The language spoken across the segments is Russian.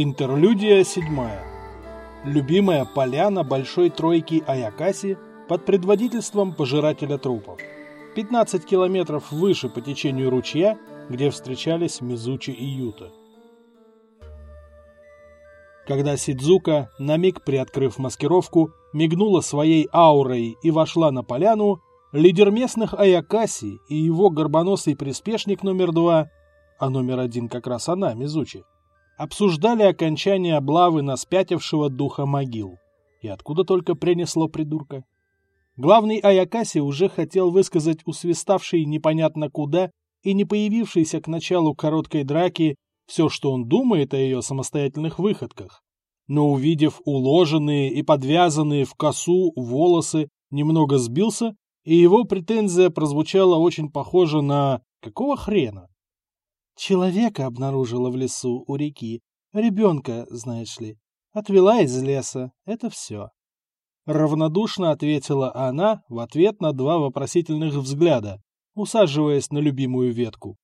Интерлюдия седьмая. Любимая поляна большой тройки Аякаси под предводительством пожирателя трупов. 15 километров выше по течению ручья, где встречались Мизучи и Юта. Когда Сидзука, на миг приоткрыв маскировку, мигнула своей аурой и вошла на поляну, лидер местных Аякаси и его горбоносый приспешник номер два, а номер один как раз она, Мизучи, обсуждали окончание облавы на спятившего духа могил. И откуда только принесло придурка? Главный Аякаси уже хотел высказать усвиставший непонятно куда и не появившийся к началу короткой драки все, что он думает о ее самостоятельных выходках. Но увидев уложенные и подвязанные в косу волосы, немного сбился, и его претензия прозвучала очень похоже на «какого хрена?». Человека обнаружила в лесу у реки. Ребенка, знаешь ли. Отвела из леса. Это все. Равнодушно ответила она в ответ на два вопросительных взгляда, усаживаясь на любимую ветку.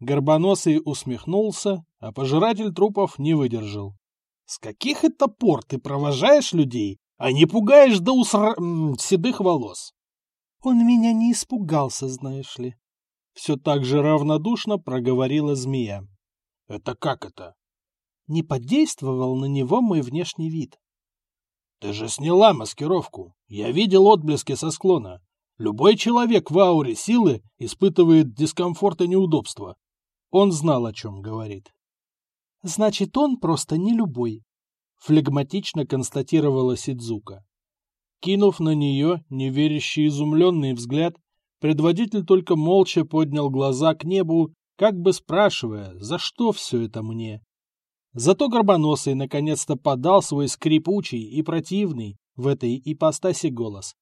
Горбоносый усмехнулся, а пожиратель трупов не выдержал. — С каких это пор ты провожаешь людей, а не пугаешь до усра... седых волос? — Он меня не испугался, знаешь ли. Все так же равнодушно проговорила змея. — Это как это? — Не подействовал на него мой внешний вид. — Ты же сняла маскировку. Я видел отблески со склона. Любой человек в ауре силы испытывает дискомфорт и неудобство. Он знал, о чем говорит. — Значит, он просто не любой, — флегматично констатировала Сидзука. Кинув на нее неверящий изумленный взгляд, Предводитель только молча поднял глаза к небу, как бы спрашивая, за что все это мне. Зато Горбоносый наконец-то подал свой скрипучий и противный в этой ипостаси голос.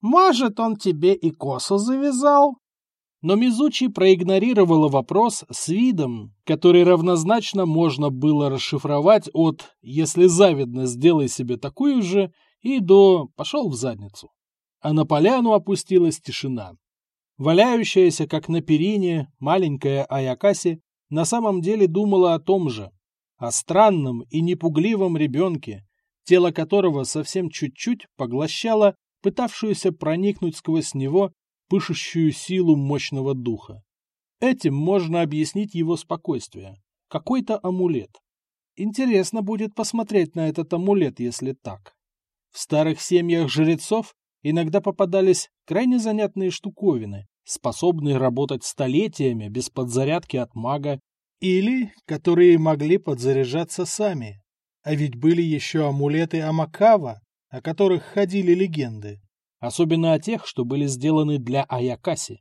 «Может, он тебе и косу завязал?» Но Мизучи проигнорировала вопрос с видом, который равнозначно можно было расшифровать от «если завидно, сделай себе такую же» и до «пошел в задницу». А на поляну опустилась тишина. Валяющаяся, как на перине, маленькая Аякаси на самом деле думала о том же, о странном и непугливом ребенке, тело которого совсем чуть-чуть поглощало пытавшуюся проникнуть сквозь него пышущую силу мощного духа. Этим можно объяснить его спокойствие. Какой-то амулет. Интересно будет посмотреть на этот амулет, если так. В старых семьях жрецов иногда попадались крайне занятные штуковины, способные работать столетиями без подзарядки от мага, или которые могли подзаряжаться сами. А ведь были еще амулеты Амакава, о которых ходили легенды, особенно о тех, что были сделаны для Аякаси.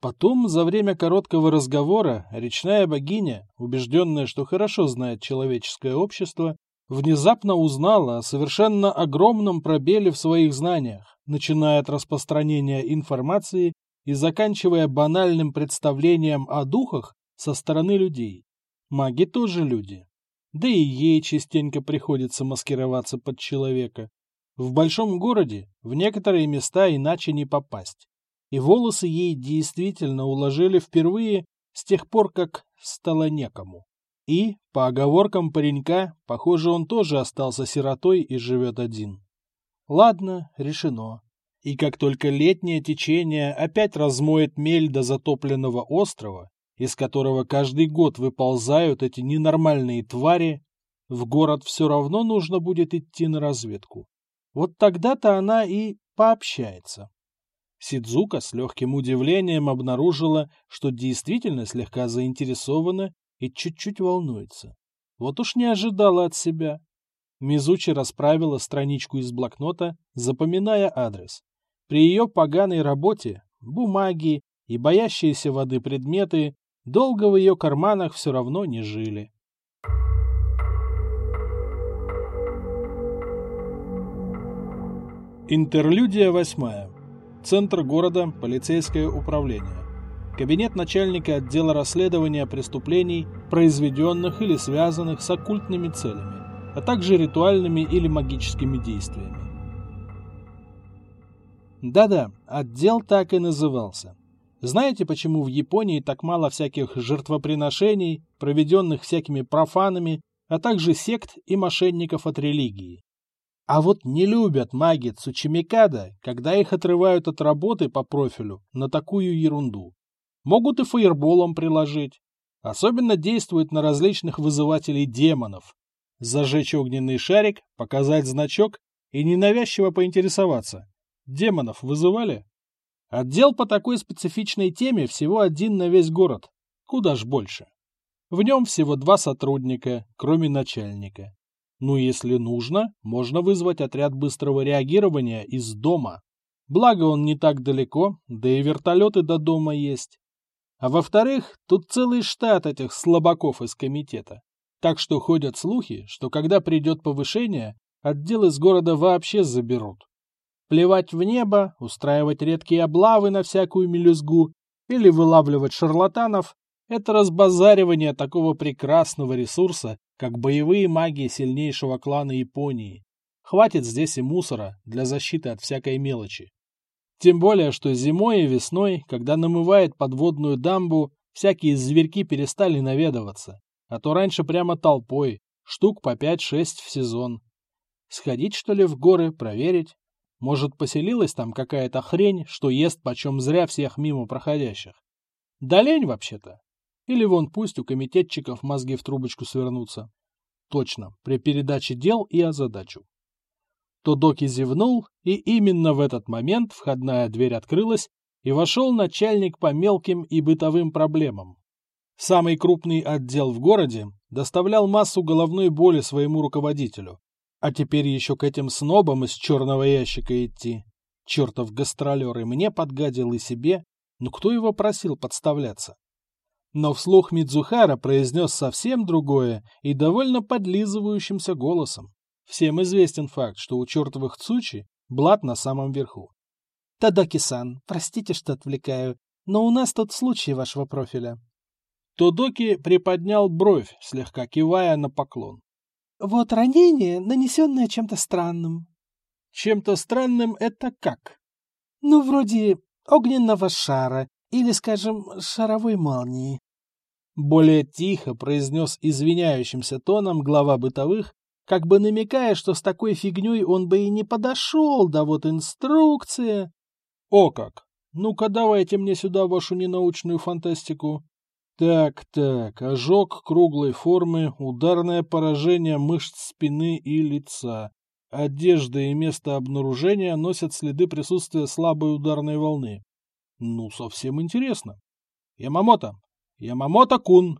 Потом, за время короткого разговора, речная богиня, убежденная, что хорошо знает человеческое общество, внезапно узнала о совершенно огромном пробеле в своих знаниях, начиная от распространения информации и заканчивая банальным представлением о духах со стороны людей. Маги тоже люди. Да и ей частенько приходится маскироваться под человека. В большом городе в некоторые места иначе не попасть. И волосы ей действительно уложили впервые с тех пор, как стало некому. И, по оговоркам паренька, похоже, он тоже остался сиротой и живет один. Ладно, решено и как только летнее течение опять размоет мель до затопленного острова, из которого каждый год выползают эти ненормальные твари, в город все равно нужно будет идти на разведку. Вот тогда-то она и пообщается. Сидзука с легким удивлением обнаружила, что действительно слегка заинтересована и чуть-чуть волнуется. Вот уж не ожидала от себя. Мизучи расправила страничку из блокнота, запоминая адрес. При ее поганой работе бумаги и боящиеся воды предметы долго в ее карманах все равно не жили. Интерлюдия восьмая. Центр города, полицейское управление. Кабинет начальника отдела расследования преступлений, произведенных или связанных с оккультными целями, а также ритуальными или магическими действиями. Да-да, отдел так и назывался. Знаете, почему в Японии так мало всяких жертвоприношений, проведенных всякими профанами, а также сект и мошенников от религии. А вот не любят маги Цучимикада, когда их отрывают от работы по профилю на такую ерунду. Могут и фаерболом приложить. Особенно действует на различных вызывателей демонов. Зажечь огненный шарик, показать значок и ненавязчиво поинтересоваться. Демонов вызывали? Отдел по такой специфичной теме всего один на весь город. Куда ж больше. В нем всего два сотрудника, кроме начальника. Ну, если нужно, можно вызвать отряд быстрого реагирования из дома. Благо он не так далеко, да и вертолеты до дома есть. А во-вторых, тут целый штат этих слабаков из комитета. Так что ходят слухи, что когда придет повышение, отдел из города вообще заберут. Плевать в небо, устраивать редкие облавы на всякую мелюзгу или вылавливать шарлатанов – это разбазаривание такого прекрасного ресурса, как боевые маги сильнейшего клана Японии. Хватит здесь и мусора для защиты от всякой мелочи. Тем более, что зимой и весной, когда намывает подводную дамбу, всякие зверьки перестали наведываться. А то раньше прямо толпой, штук по 5-6 в сезон. Сходить, что ли, в горы, проверить? Может, поселилась там какая-то хрень, что ест почем зря всех мимо проходящих? Да лень вообще-то. Или вон пусть у комитетчиков мозги в трубочку свернутся. Точно, при передаче дел и озадачу. Тодоки зевнул, и именно в этот момент входная дверь открылась, и вошел начальник по мелким и бытовым проблемам. Самый крупный отдел в городе доставлял массу головной боли своему руководителю. А теперь еще к этим снобам из черного ящика идти. Чертов гастролер и мне подгадил и себе, но кто его просил подставляться? Но вслух Мидзухара произнес совсем другое и довольно подлизывающимся голосом. Всем известен факт, что у чертовых Цучи блат на самом верху. «Тадоки-сан, простите, что отвлекаю, но у нас тут случай вашего профиля». Тодоки приподнял бровь, слегка кивая на поклон. «Вот ранение, нанесенное чем-то странным». «Чем-то странным это как?» «Ну, вроде огненного шара или, скажем, шаровой молнии. Более тихо произнес извиняющимся тоном глава бытовых, как бы намекая, что с такой фигней он бы и не подошел, да вот инструкция. О как! Ну-ка давайте мне сюда вашу ненаучную фантастику. Так-так, ожог круглой формы, ударное поражение мышц спины и лица. Одежда и место обнаружения носят следы присутствия слабой ударной волны. Ну, совсем интересно. Ямамото! Ямамото-кун!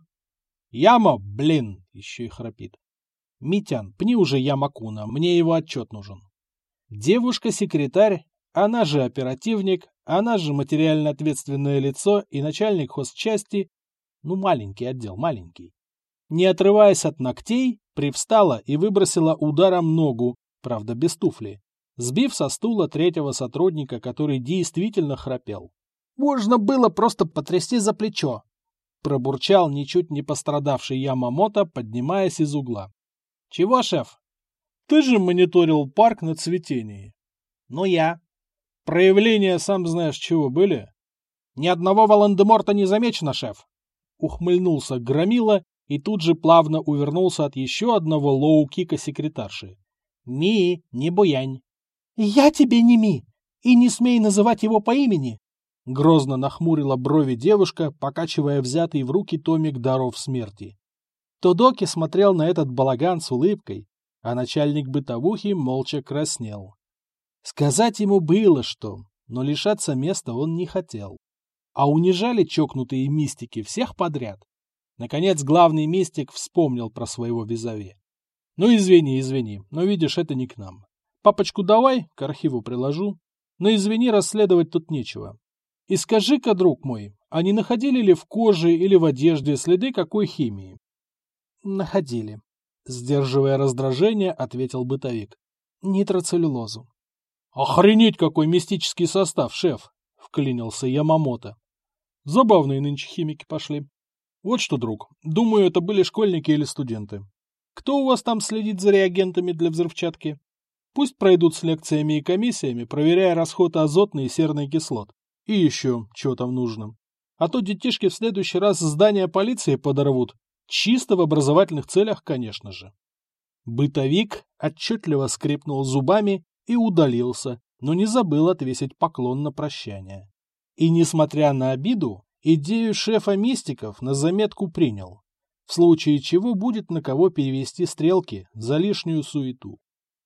Яма, блин! Еще и храпит. Митян, пни уже Ямакуна, мне его отчет нужен. Девушка-секретарь, она же оперативник, она же материально ответственное лицо и начальник хозчасти, ну, маленький отдел, маленький. Не отрываясь от ногтей, привстала и выбросила ударом ногу, правда без туфли, сбив со стула третьего сотрудника, который действительно храпел. Можно было просто потрясти за плечо. Пробурчал ничуть не пострадавший Ямамото, поднимаясь из угла. Чего, шеф? Ты же мониторил парк на цветении. Ну, я. Проявления, сам знаешь, чего были? Ни одного Волан-де-Морта не замечено, шеф. Ухмыльнулся Громила и тут же плавно увернулся от еще одного лоу-кика секретарши. Ми, не буянь. Я тебе не Ми, и не смей называть его по имени. Грозно нахмурила брови девушка, покачивая взятый в руки томик даров смерти. Тодоки смотрел на этот балаган с улыбкой, а начальник бытовухи молча краснел. Сказать ему было что, но лишаться места он не хотел. А унижали чокнутые мистики всех подряд. Наконец главный мистик вспомнил про своего визави. Ну извини, извини, но видишь, это не к нам. Папочку давай, к архиву приложу. Но извини, расследовать тут нечего. И скажи-ка, друг мой, а не находили ли в коже или в одежде следы какой химии? Находили. Сдерживая раздражение, ответил бытовик. Нитроцеллюлозу. Охренеть, какой мистический состав, шеф! Вклинился Ямамото. Забавные нынче химики пошли. Вот что, друг, думаю, это были школьники или студенты. Кто у вас там следит за реагентами для взрывчатки? Пусть пройдут с лекциями и комиссиями, проверяя расход азотной и серной кислот. И еще, чего там нужно. А то детишки в следующий раз здание полиции подорвут, Чисто в образовательных целях, конечно же. Бытовик отчетливо скрипнул зубами и удалился, но не забыл отвесить поклон на прощание. И, несмотря на обиду, идею шефа мистиков на заметку принял, в случае чего будет на кого перевести стрелки за лишнюю суету.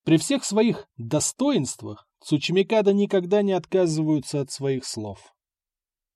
При всех своих достоинствах Цучмикада никогда не отказываются от своих слов.